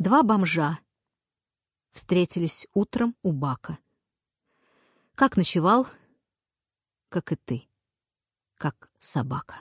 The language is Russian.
Два бомжа встретились утром у бака. Как ночевал, как и ты, как собака.